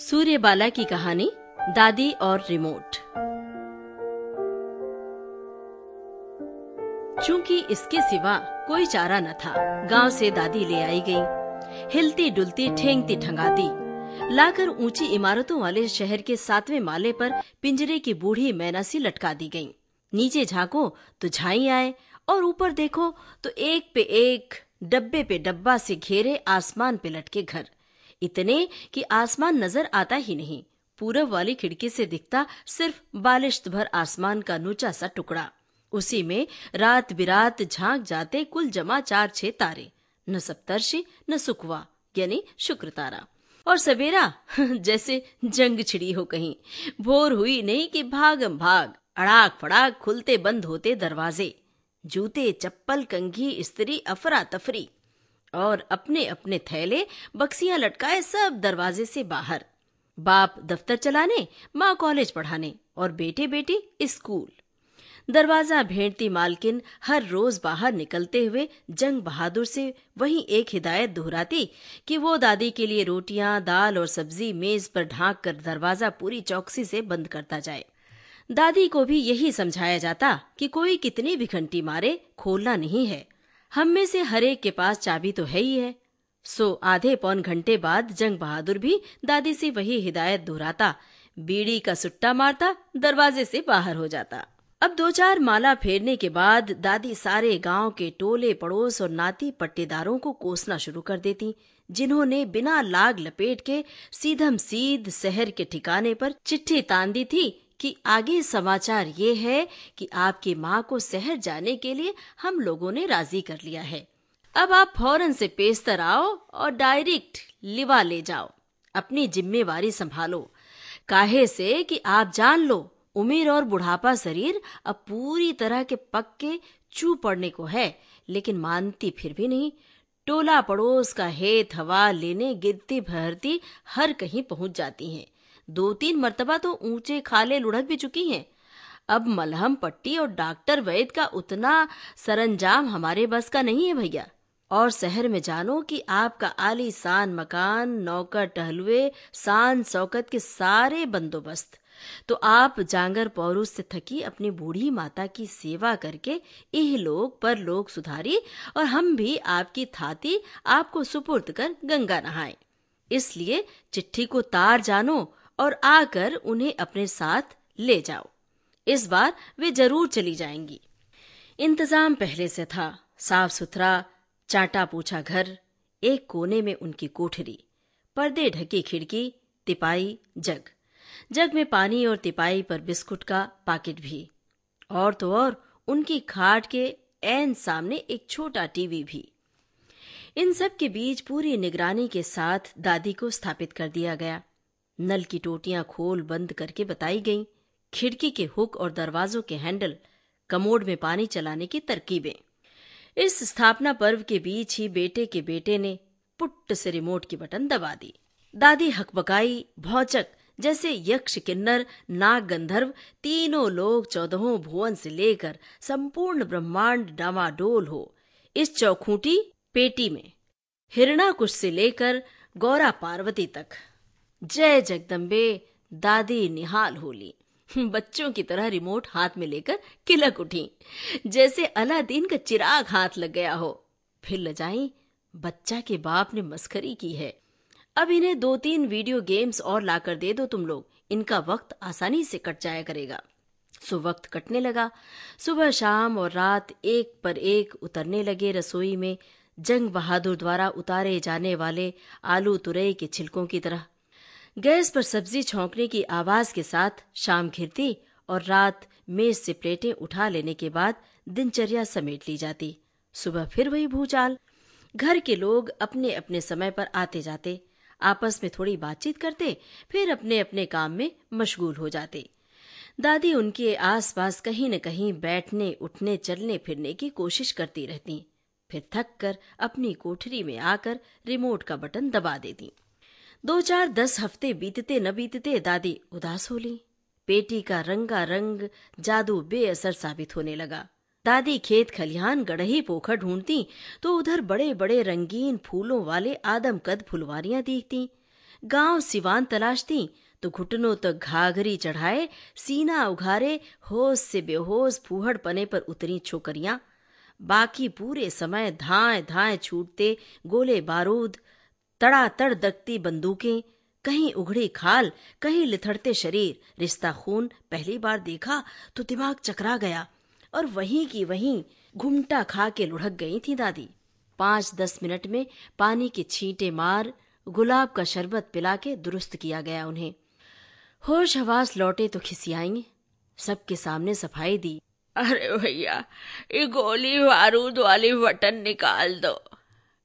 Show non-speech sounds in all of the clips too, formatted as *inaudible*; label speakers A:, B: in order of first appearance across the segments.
A: सूर्यबाला की कहानी, दादी और रिमोट। चूँकि इसके सिवा कोई चारा न था, गाँव से दादी ले आई गई। हिलती डुलती, ठेंगती ठंगाती, लाकर ऊँची इमारतों वाले शहर के सातवें माले पर पिंजरे की बूढ़ी मैना सी लटका दी गई। नीचे झांको तो झाई आए और ऊपर देखो तो एक पे एक, डब्बे पे डब्बा से घेरे आसमान पे लटके घर। इतने कि आसमान नज़र आता ही नहीं। पूरब वाली खिड़की से दिखता सिर्फ़ बालिश्त भर आसमान का नूचा सा टुकड़ा। उसी में रात बिरात झाँक जाते कुल जमा चार छह तारे। न सप्तर्षि, न सुकवा, यानी शुक्र तारा और सवेरा, *laughs* जैसे जंग छिड़ी हो कहीं। भोर हुई नहीं कि भागम भाग, अड़ाक फड़ाक खुलते बंद होते दरवाजे। जूते, चप्पल, कंघी, स्त्री अफरा तफरी और अपने अपने थैले, बक्सियाँ लटकाए सब दरवाजे से बाहर। बाप दफ्तर चलाने, माँ कॉलेज पढ़ाने और बेटे बेटी स्कूल। दरवाज़ा भेंटती मालकिन हर रोज बाहर निकलते हुए जंग बहादुर से वही एक हिदायत दोहराती कि वो दादी के लिए रोटियाँ, दाल और सब्ज़ी मेज पर ढांक कर दरवाज़ा पूरी चौकसी से बंद करता जाए। दादी को भी यही समझाया जाता कि कोई कितनी भी घंटी मारे खोलना नहीं है। हम में से हर एक के पास चाबी तो है ही है। सो आधे पौन घंटे बाद जंग बहादुर भी दादी से वही हिदायत दोहराता, बीड़ी का सुट्टा मारता, दरवाजे से बाहर हो जाता। अब दो चार माला फेरने के बाद दादी सारे गाँव के टोले पड़ोस और नाती पट्टेदारों को कोसना शुरू कर देती, जिन्होंने बिना लाग लपेट के सीधम सीध शहर के ठिकाने पर चिट्ठी तान दी थी कि आगे समाचार ये है कि आपकी माँ को शहर जाने के लिए हम लोगों ने राज़ी कर लिया है। अब आप फ़ौरन से पेस्तर आओ और डायरेक्ट लिवा ले जाओ। अपनी जिम्मेवारी संभालो। काहे से कि आप जान लो उम्र और बुढ़ापा शरीर अब पूरी तरह के पक्के चू पड़ने को है, लेकिन मानती फिर भी नहीं। टोला पड़ोस का हेत हवा लेने गिरती भरती हर कहीं पहुँच जाती हैं। दो तीन मर्तबा तो ऊँचे खाले लुढ़क भी चुकी हैं। अब मलहम पट्टी और डॉक्टर वैद का उतना सरंजाम हमारे बस का नहीं है भैया। और शहर में जानो कि आपका आलीशान मकान, नौकर टहलुए, शान शौकत के सारे बंदोबस्त। तो आप जांगर पौरुष से थकी अपनी बूढ़ी माता की सेवा करके इह लोग पर लोग सुधारी और हम भी आपकी थाती आपको सुपुर्द कर गंगा नहाए। इसलिए चिट्ठी को तार जानो और आकर उन्हें अपने साथ ले जाओ। इस बार वे ज़रूर चली जाएँगी। इंतज़ाम पहले से था। साफ़ सुथरा, चाटा पूछा घर, एक कोने में उनकी कोठरी, पर्दे ढकी खिड़की तिपाई जग। जग में पानी और तिपाई पर बिस्कुट का पाकिट भी। और तो और उनकी खाट के एन सामने एक छोटा टीवी भी। इन सब के बीच पूरी निगरानी के साथ दादी को स्थापित कर दिया गया। नल की टोटियाँ खोल बंद करके बताई गईं। खिड़की के हुक और दरवाजों के हैंडल, कमोड में पानी चलाने की तरकीबें। इस स्थापना पर्व के बीच ही बेटे के बेटे ने पुट्ट से रिमोट की बटन दबा दी। दादी हकबकाई, भौचक, जैसे यक्ष, किन्नर, नाग, गंधर्व, तीनों लोग चौदहों भुवन से लेकर संपूर्ण ब्रह्मांड डामाडोल हो। इस चौखूटी पेटी में, हिरणाकुश से लेकर गौरा पार्वती तक। जय जगदम्बे, दादी निहाल होली। बच्चों की तरह रिमोट हाथ में लेकर किलक उठी। जैसे अलादीन का चिराग हाथ लग गया हो। फिर लजाई बच्चा के बाप ने मस्करी की है। अब इन्हें दो तीन वीडियो गेम्स और लाकर दे दो तुम लोग। इनका वक्त आसानी से कट जाया करेगा। सो वक्त कटने लगा। सुबह शाम और रात एक पर एक उतरने लगे रसोई में। जंग बहादुर द्वारा उतारे जाने वाले आलू तुरई के छिलकों की तरह गैस पर सब्ज़ी छौंकने की आवाज़ के साथ शाम घिरती और रात मेज से प्लेटें उठा लेने के बाद दिनचर्या समेट ली जाती। सुबह फिर वही भूचाल। घर के लोग अपने अपने समय पर आते जाते। आपस में थोड़ी बातचीत करते, फिर अपने अपने काम में मशगूल हो जाते। दादी उनके आसपास कहीं न कहीं बैठने, उठने, चलने, फिरने की कोशिश करती रहती। फिर थक कर अपनी कोठरी में आकर रिमोट का बटन दबा देती। दो चार दस हफ़्ते बीतते न बीतते दादी उदास हो ली। पेटी का रंगा रंग जादू बेअसर साबित होने लगा। दादी खेत खलिहान गड़ही पोखर ढूंढती तो उधर बड़े बड़े रंगीन फूलों वाले आदम कद फुलवारियाँ दिखती। गाँव सिवान तलाशती तो घुटनों तक घाघरी चढ़ाए, सीना उघारे, होश से बेहोश फूहड़ पने पर उतरी छोकरियाँ। बाकी पूरे समय धाए धाए छूटते गोले बारूद तड़ातड़ दकती बंदूकें, कहीं उघड़ी खाल, कहीं लिथड़ते शरीर। रिश्ता खून पहली बार देखा तो दिमाग चकरा गया और वहीं की वहीं घुमटा खा के लुढ़क गई थी दादी। पाँच दस मिनट में पानी के छींटे मार, गुलाब का शरबत पिला के दुरुस्त किया गया उन्हें। होश हवास लौटे तो खिसियाएँगे, सबके सामने सफ़ाई दी।
B: अरे भैया, ये गोली बारूद वाली बटन निकाल दो।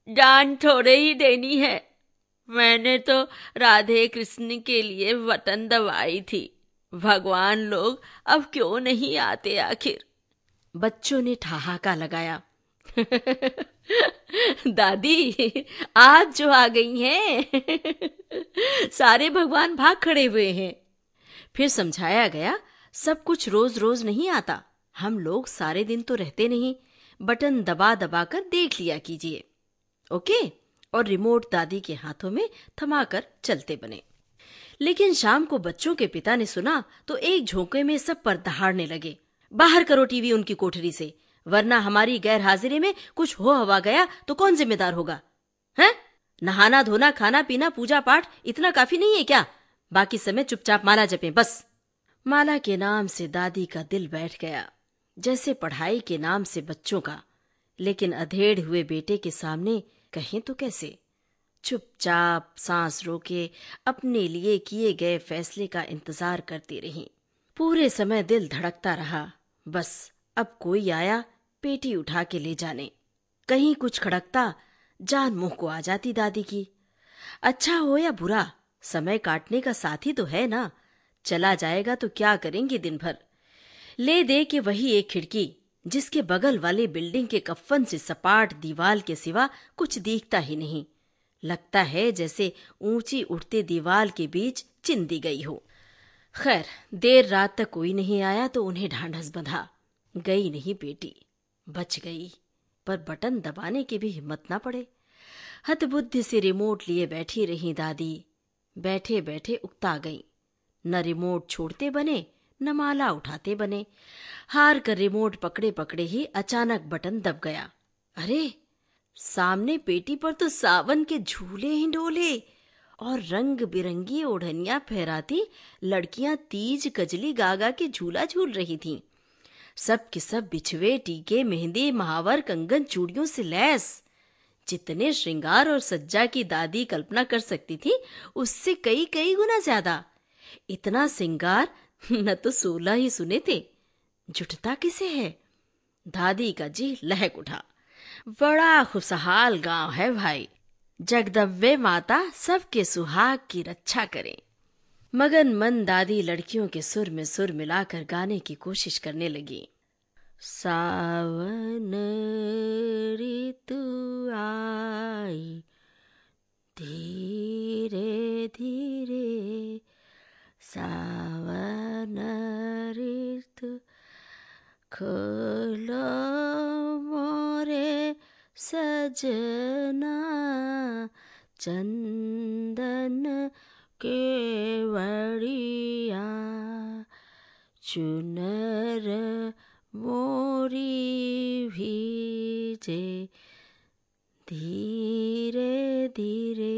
B: जान थोड़े ही देनी है। मैंने तो राधे कृष्ण के लिए बटन दबाई थी। भगवान लोग अब क्यों नहीं आते आखिर?
A: बच्चों ने ठहाका लगाया। *laughs* दादी, आज जो आ गई हैं। *laughs* सारे भगवान भाग खड़े हुए हैं। फिर समझाया गया, सब कुछ रोज रोज नहीं आता। हम लोग सारे दिन तो रहते नहीं। बटन दबा दबा कर देख लिया कीजिए। ओके? और रिमोट दादी के हाथों में थमाकर चलते बने। लेकिन शाम को बच्चों के पिता ने सुना तो एक झोंके में सब पर दहाड़ने लगे। बाहर करो टीवी उनकी कोठरी से, वरना हमारी गैर हाजिरी में कुछ हो हवा गया तो कौन जिम्मेदार होगा? है? नहाना, धोना, खाना, पीना पूजा पाठ इतना काफ़ी नहीं है क्या? बाकी समय चुपचाप माला जपे, बस। माला के नाम से दादी का दिल बैठ गया, जैसे पढ़ाई के नाम से बच्चों का। लेकिन अधेड़ हुए बेटे के सामने कहें तो कैसे? चुपचाप सांस रोके अपने लिए किए गए फैसले का इंतज़ार करती रही। पूरे समय दिल धड़कता रहा। बस अब कोई आया, पेटी उठा के ले जाने। कहीं कुछ खड़कता, जान मुँह को आ जाती दादी की। अच्छा हो या बुरा, समय काटने का साथी तो है ना। चला जाएगा तो क्या करेंगे दिन भर ले दे के वही एक खिड़की। जिसके बगल वाले बिल्डिंग के कफन से सपाट दीवाल के सिवा कुछ दिखता ही नहीं। लगता है जैसे ऊँची उठते दीवाल के बीच चिंदी गई हो। खैर, देर रात तक कोई नहीं आया तो उन्हें ढांढस बंधा। गई नहीं बेटी, बच गई। पर बटन दबाने की भी हिम्मत ना पड़े। हतबुद्धि से रिमोट लिए बैठी रही दादी। बैठे बैठे उकता गई। न रिमोट छोड़ते बने न माला उठाते बने। हार कर रिमोट पकड़े पकड़े ही अचानक बटन दब गया। अरे, सामने पेटी पर तो सावन के झूले ही डोले, और रंग बिरंगी ओढ़निया फहराती लड़कियाँ तीज कजली गागा के झूला झूल रही थीं। सब के सब बिछवे, टीके, मेहंदी, महावर, कंगन, चूड़ियों से लैस। जितने श्रृंगार और सज्जा की दादी कल्पना कर सकती थी, उससे कई कई गुना ज़्यादा। इतना सिंगार न तो सोलह ही सुने थे। जुटता किसे है? दादी का जी लहक उठा। बड़ा खुशहाल गाँव है भाई। जगदम्बे माता सबके सुहाग की रक्षा करें। मगन मन दादी लड़कियों के सुर में सुर मिलाकर गाने की कोशिश करने लगी। सावन ऋतु आई धीरे धीरे सावन ऋतु खोलो मोरे सजना चंदन के बड़िया चुनर मोरी भीजे धीरे धीरे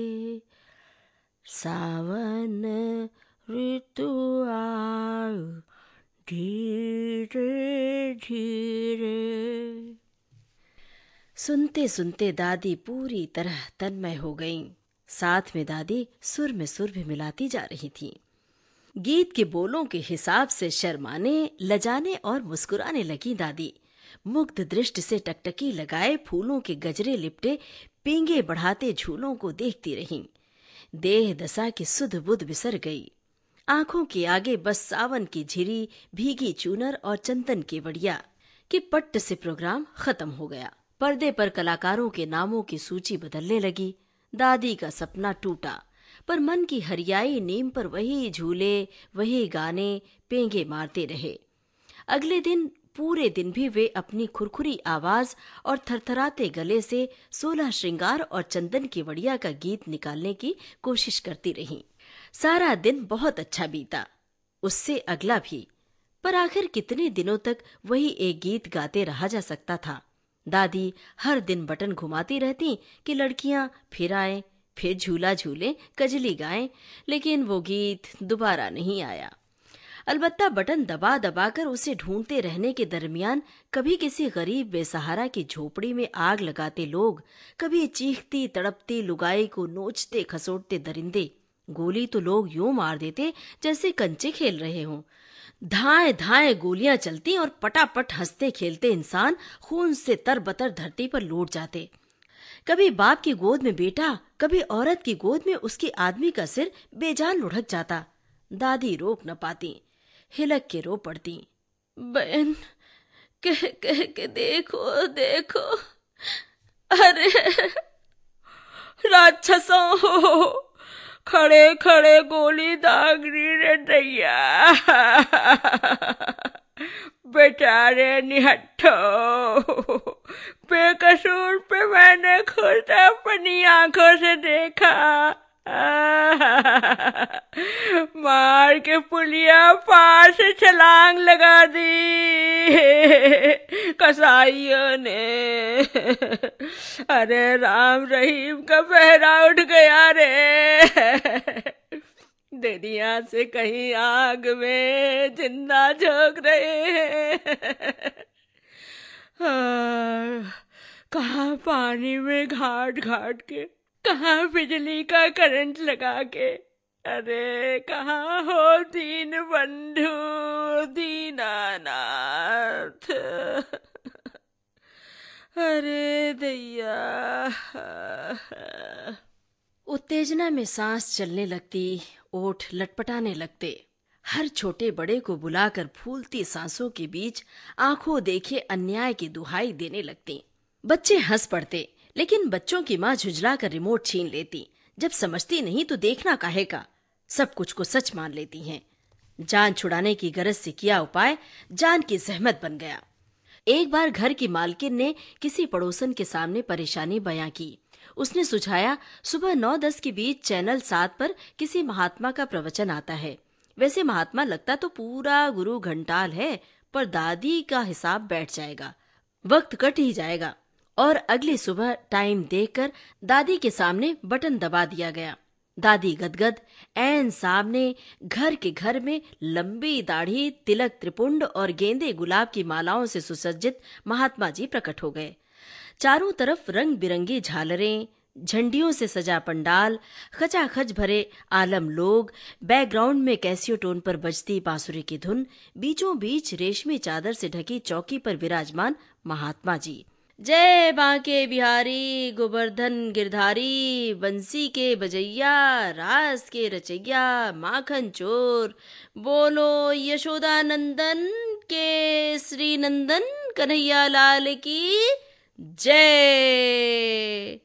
A: सावन ऋतु धीरे धीरे। सुनते सुनते दादी पूरी तरह तन्मय हो गईं। साथ में दादी सुर में सुर भी मिलाती जा रही थी। गीत के बोलों के हिसाब से शर्माने, लजाने और मुस्कुराने लगी दादी। मुग्ध दृष्टि से टकटकी लगाए फूलों के गजरे लिपटे, पींगे बढ़ाते झूलों को देखती रहीं। देह दशा की सुध बुध बिसर गई। आँखों के आगे बस सावन की झिरी, भीगी चूनर और चंदन के वड़िया कि पट्ट से प्रोग्राम खत्म हो गया। पर्दे पर कलाकारों के नामों की सूची बदलने लगी। दादी का सपना टूटा, पर मन की हरियाई नीम पर वही झूले, वही गाने पेंगे मारते रहे। अगले दिन पूरे दिन भी वे अपनी खुरखुरी आवाज़ और थरथराते गले से सोलह श्रृंगार और चंदन की वड़िया का गीत निकालने की कोशिश करती रहीं। सारा दिन बहुत अच्छा बीता। उससे अगला भी, पर आखिर कितने दिनों तक वही एक गीत गाते रहा जा सकता था। दादी हर दिन बटन घुमाती रहती कि लड़कियाँ फिर आए, फिर झूला झूले, कजली गाएँ, लेकिन वो गीत दोबारा नहीं आया। अलबत्ता बटन दबा दबाकर उसे ढूंढते रहने के दरमियान कभी किसी गरीब बेसहारा की झोपड़ी में आग लगाते लोग, कभी चीखती, तड़पती लुगाई को नोचते, खसोटते दरिंदे। गोली तो लोग यूँ मार देते जैसे कंचे खेल रहे हों। धाए धाए गोलियाँ चलती और पटापट हँसते खेलते इंसान खून से तरबतर धरती पर लौट जाते। कभी बाप की गोद में बेटा, कभी औरत की गोद में उसकी आदमी का सिर बेजान लुढ़क जाता। दादी रोक न पाती। हिलक के रो पड़ती।
B: बहन, कह कह के देखो देखो। अरे, राक्षसों, खड़े खड़े गोली दागरी रे दैया बेचारे निहट्ठो, बेकसूर पे मैंने खुद अपनी आँखों से देखा। *laughs* मार के पुलिया पार से छलांग लगा दी। *laughs* कसाईयों ने। *laughs* अरे राम रहीम का पहरा उठ गया रे। दुनिया से कहीं आग में ज़िंदा झोंक रहे हैं। कहा पानी में घाट घाट के कहा बिजली का करंट लगा के? अरे कहा हो दीन बंधु, दीनानाथ? अरे दैया।
A: उत्तेजना में सांस चलने लगती, ओठ लटपटाने लगते। हर छोटे बड़े को बुलाकर फूलती सांसों के बीच आँखों देखे अन्याय की दुहाई देने लगती। बच्चे हंस पड़ते लेकिन बच्चों की माँ झुझला कर रिमोट छीन लेती। जब समझती नहीं तो देखना काहे का? सब कुछ को सच मान लेती हैं। जान छुड़ाने की गरज से किया उपाय जान की जहमत बन गया। एक बार घर की मालकिन ने किसी पड़ोसन के सामने परेशानी बयां की। उसने सुझाया, सुबह नौ दस के बीच चैनल सात पर किसी महात्मा का प्रवचन आता है। वैसे महात्मा लगता तो पूरा गुरु घंटाल है, पर दादी का हिसाब बैठ जाएगा। वक्त कट ही जाएगा। और अगली सुबह टाइम देखकर दादी के सामने बटन दबा दिया गया। दादी गदगद एन सामने घर के घर में लंबी दाढ़ी, तिलक त्रिपुंड और गेंदे गुलाब की मालाओं से सुसज्जित महात्मा जी प्रकट हो गए। चारों तरफ़ रंग बिरंगी झालरें, झंडियों से सजा पंडाल, खचाखच भरे आलम लोग, बैकग्राउंड में कैसियो टोन पर बजती बांसुरी की धुन बीचों बीच रेशमी चादर से ढकी चौकी पर विराजमान महात्मा जी। जय बांके बिहारी, गोवर्धन गिरधारी, बंसी के बजैया, रास के रचैया, माखन चोर। बोलो यशोदा नंदन के श्री नंदन कन्हैया लाल की जय।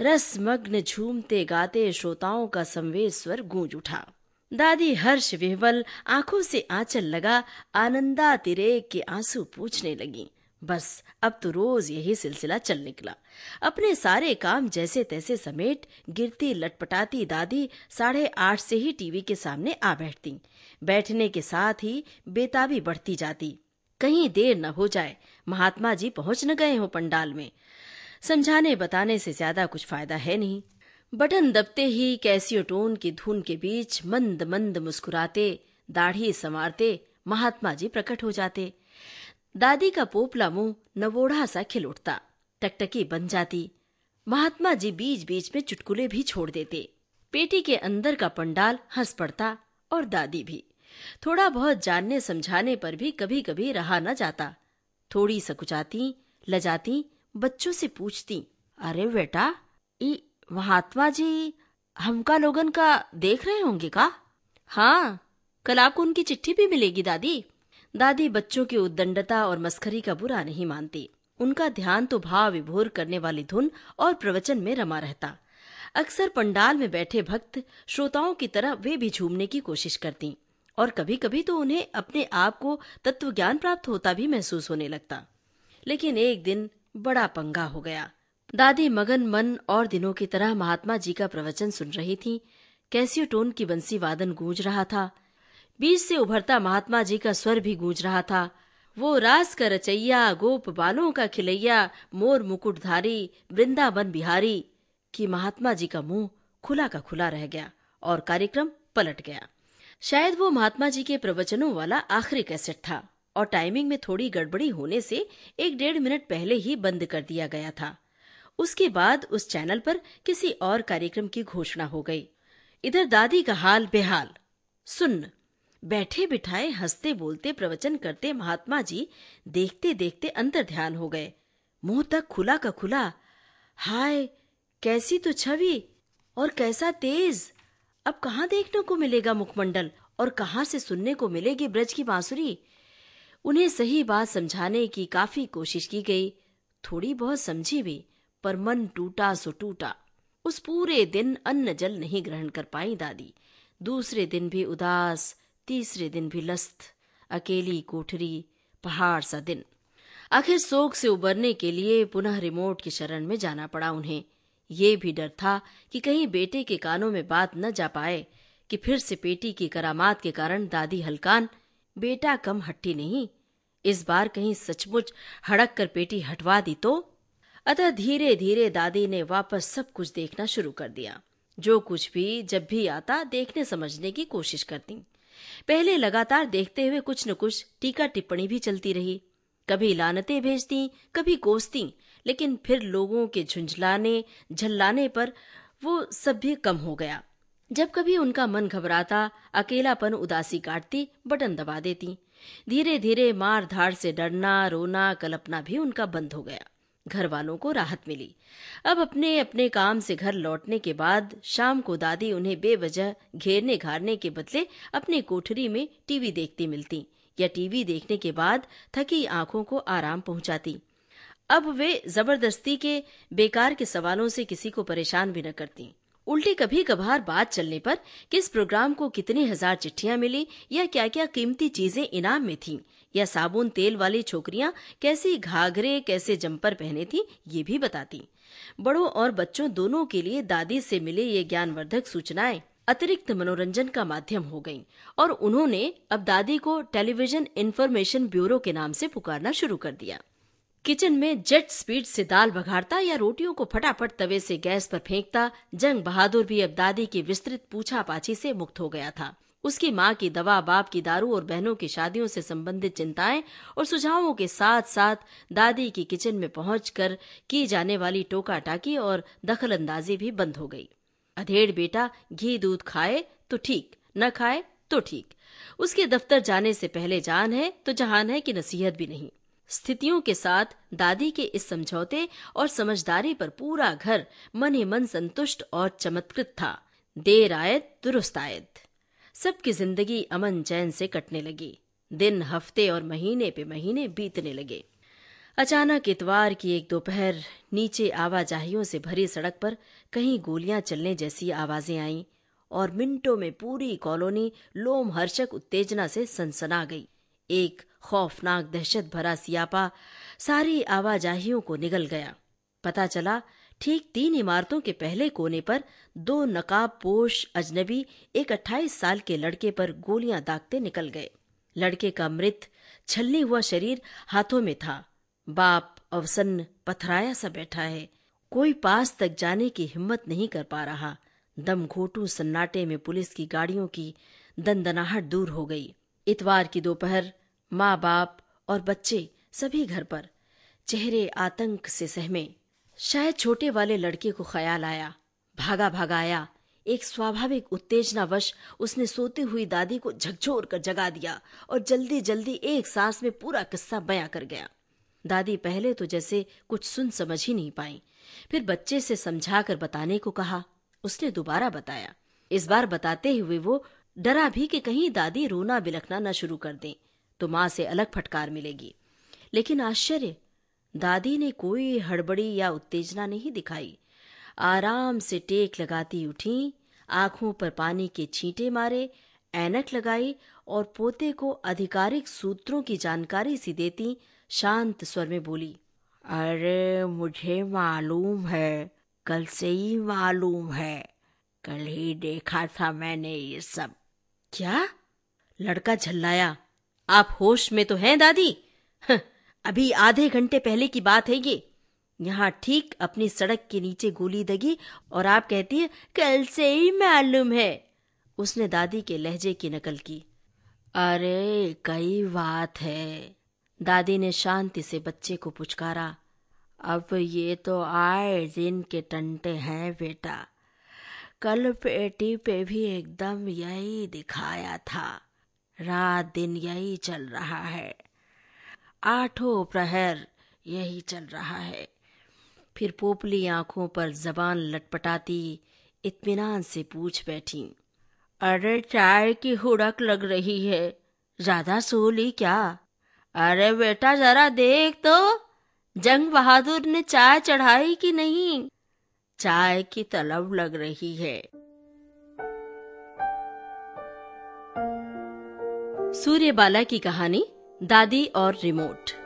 A: रसमग्न झूमते गाते श्रोताओं का संवेद स्वर गूंज उठा। दादी हर्ष विह्वल आँखों से आंचल लगा आनंदा तिरेक के आँसू पूछने लगी। बस, अब तो रोज यही सिलसिला चल निकला। अपने सारे काम जैसे तैसे समेट गिरती, लटपटाती दादी साढ़े आठ से ही टीवी के सामने आ बैठती। बैठने के साथ ही बेताबी बढ़ती जाती। कहीं देर न हो जाए, महात्मा जी पहुँच न गए हो पंडाल में। समझाने बताने से ज़्यादा कुछ फ़ायदा है नहीं। बटन दबते ही कैसियो टोन की धुन के बीच मंद मंद मुस्कुराते, दाढ़ी संवारते, महात्मा जी प्रकट हो जाते। दादी का पोपला मुँह नवोढ़ा सा खिल उठता टकटकी बन जाती महात्मा जी बीच बीच में चुटकुले भी छोड़ देते पेटी के अंदर का पंडाल हंस पड़ता और दादी भी थोड़ा बहुत जानने समझाने पर भी कभी कभी रहा न जाता थोड़ी सकुचाती लजाती बच्चों से पूछती अरे बेटा महात्मा जी हमका लोगन का देख रहे होंगे का हाँ कल आपको उनकी चिट्ठी भी मिलेगी दादी दादी बच्चों की उद्दंडता और मस्खरी का बुरा नहीं मानती। उनका ध्यान तो भाव विभोर करने वाली धुन और प्रवचन में रमा रहता। अक्सर पंडाल में बैठे भक्त श्रोताओं की तरह वे भी झूमने की कोशिश करती और कभी कभी तो उन्हें अपने आप को तत्व ज्ञान प्राप्त होता भी महसूस होने लगता। लेकिन एक दिन बड़ा पंगा हो गया। दादी मगन मन और दिनों की तरह महात्मा जी का प्रवचन सुन रही थी। कैसियो टोन की बंसी वादन गूंज रहा था। बीच से उभरता महात्मा जी का स्वर भी गूंज रहा था। वो रास का रचैया, गोप बालों का खिलैया, मोर मुकुटधारी वृंदावन बिहारी कि महात्मा जी का मुँह खुला का खुला रह गया और कार्यक्रम पलट गया। शायद वो महात्मा जी के प्रवचनों वाला आखिरी कैसेट था और टाइमिंग में थोड़ी गड़बड़ी होने से एक डेढ़ मिनट पहले ही बंद कर दिया गया था। उसके बाद उस चैनल पर किसी और कार्यक्रम की घोषणा हो गई। इधर दादी का हाल बेहाल। सुन। बैठे बिठाए हँसते बोलते प्रवचन करते महात्मा जी देखते देखते अंतर ध्यान हो गए। मुँह तक खुला का खुला, हाय, कैसी तो छवि? और कैसा तेज? अब कहाँ देखने को मिलेगा मुखमंडल? और कहाँ से सुनने को मिलेगी ब्रज की बांसुरी? उन्हें सही बात समझाने की काफ़ी कोशिश की गई। थोड़ी बहुत समझी भी, पर मन टूटा सो टूटा। उस पूरे दिन अन्न जल नहीं ग्रहण कर पाई दादी। दूसरे दिन भी उदास तीसरे दिन भी लस्त, अकेली कोठरी, पहाड़ सा दिन। आखिर सोग से उबरने के लिए पुनः रिमोट की शरण में जाना पड़ा उन्हें। ये भी डर था कि कहीं बेटे के कानों में बात न जा पाए, कि फिर से पेटी की करामात के कारण दादी हलकान, बेटा कम हट्टी नहीं। इस बार कहीं सचमुच हड़क कर पेटी हटवा दी तो? अतः धीरे धीरे दादी ने वापस सब कुछ देखना शुरू कर दिया। जो कुछ भी जब भी आता, देखने समझने की कोशिश करती। पहले लगातार देखते हुए कुछ न कुछ टीका टिप्पणी भी चलती रही। कभी लानते भेजती, कभी कोसती लेकिन फिर लोगों के झुंझलाने, झल्लाने पर वो सब भी कम हो गया। जब कभी उनका मन घबराता, अकेलापन उदासी काटती, बटन दबा देती। धीरे धीरे मार धाड़ से डरना, रोना, कलपना भी उनका बंद हो गया। घर वालों को राहत मिली। अब अपने अपने काम से घर लौटने के बाद शाम को दादी उन्हें बेवजह घेरने घारने के बदले अपने कोठरी में टीवी देखती मिलती या टीवी देखने के बाद थकी आँखों को आराम पहुंचाती। अब वे ज़बरदस्ती के, बेकार के सवालों से किसी को परेशान भी न करती। उल्टी कभी कभार बात चलने पर किस प्रोग्राम को कितनी हज़ार चिट्ठियाँ मिली या क्या क्या कीमती चीज़ें इनाम में थीं? या साबुन तेल वाली छोकरियाँ कैसी घाघरे, कैसे जम्पर पहने थी? ये भी बताती। बड़ों और बच्चों दोनों के लिए दादी से मिले ये ज्ञानवर्धक सूचनाएँ अतिरिक्त मनोरंजन का माध्यम हो गईं और उन्होंने अब दादी को टेलीविज़न इन्फॉर्मेशन ब्यूरो के नाम से पुकारना शुरू कर दिया। किचन में जेट स्पीड से दाल बघाड़ता या रोटियों को फटाफट तवे से गैस पर फेंकता, जंग बहादुर भी अब दादी की विस्तृत पूछा पाछी से मुक्त हो गया था। उसकी माँ की दवा, बाप की दारू और बहनों की शादियों से संबंधित चिंताएँ और सुझावों के साथ साथ दादी की किचन में पहुंचकर की जाने वाली टोका टाकी और दखल अंदाजी भी बंद हो गई। अधेड़ बेटा, घी दूध खाए तो ठीक, न खाए तो ठीक। उसके दफ्तर जाने से पहले जान है तो जहान है कि नसीहत भी नहीं। स्थितियों के साथ दादी के इस समझौते और समझदारी पर पूरा घर मन ही मन संतुष्ट और चमत्कृत था। देर आयत, दुरुस्त आयत। सबकी ज़िंदगी अमन चैन से कटने लगी। दिन हफ़्ते और महीने पे महीने बीतने लगे। अचानक इतवार की एक दोपहर नीचे आवाजाहियों से भरी सड़क पर कहीं गोलियाँ चलने जैसी आवाज़ें आईं और मिनटों में पूरी कॉलोनी लोम हर्षक उत्तेजना से सनसना गई। एक खौफनाक दहशत भरा सियापा सारी आवाजाहियों को निगल गया। पता चला, ठीक तीन इमारतों के पहले कोने पर दो नकाब पोश अजनबी एक अट्ठाईस साल के लड़के पर गोलियाँ दागते निकल गए। लड़के का मृत छलनी हुआ शरीर हाथों में था। बाप अवसन्न पथराया सा बैठा है। कोई पास तक जाने की हिम्मत नहीं कर पा रहा। दम घोटू सन्नाटे में पुलिस की गाड़ियों की दंदनाहट दूर हो गई। इतवार की दोपहर माँ बाप और बच्चे सभी घर पर चेहरे आतंक से सहमे। शायद छोटे वाले लड़के को ख्याल आया। भागा भागा आया। एक स्वाभाविक उत्तेजनावश उसने सोती हुई दादी को झकझोर कर जगा दिया और जल्दी जल्दी एक सांस में पूरा किस्सा बयां कर गया। दादी पहले तो जैसे कुछ सुन समझ ही नहीं पाई। फिर बच्चे से समझा कर बताने को कहा। उसने दोबारा बताया। इस बार बताते हुए वो डरा भी कि कहीं दादी रोना बिलखना न शुरू कर दें। तो माँ से अलग फटकार मिलेगी। लेकिन आश्चर्य, दादी ने कोई हड़बड़ी या उत्तेजना नहीं दिखाई। आराम से टेक लगाती उठी, आँखों पर पानी के छींटे मारे, ऐनक लगाई और पोते को आधिकारिक सूत्रों की जानकारी सी देती शांत स्वर में बोली,
B: अरे, मुझे मालूम है, कल से ही मालूम है, कल ही देखा था मैंने ये सब।
A: क्या? लड़का झल्लाया आप होश में तो हैं, दादी? अभी आधे घंटे पहले की बात है ये। यहाँ ठीक अपनी सड़क के नीचे गोली दगी और आप कहती है, कल से ही मालूम है। उसने दादी के लहजे की नकल की।
B: अरे, कई बात है।
A: दादी ने शांति से बच्चे को पुचकारा।
B: अब ये तो आए दिन के टंटे हैं, बेटा। कल पेटी पे भी एकदम यही दिखाया था। रात दिन यही चल रहा है। आठों प्रहर यही चल रहा है।
A: फिर पोपली आँखों पर जबान लटपटाती, इत्मीनान से पूछ बैठी,
B: अरे चाय की हुड़क लग रही है
A: ज़्यादा सो ली क्या?
B: अरे बेटा जरा देख तो जंग बहादुर ने चाय चढ़ाई कि नहीं? चाय की तलब लग रही है।
A: सूर्यबाला की कहानी दादी और रिमोट।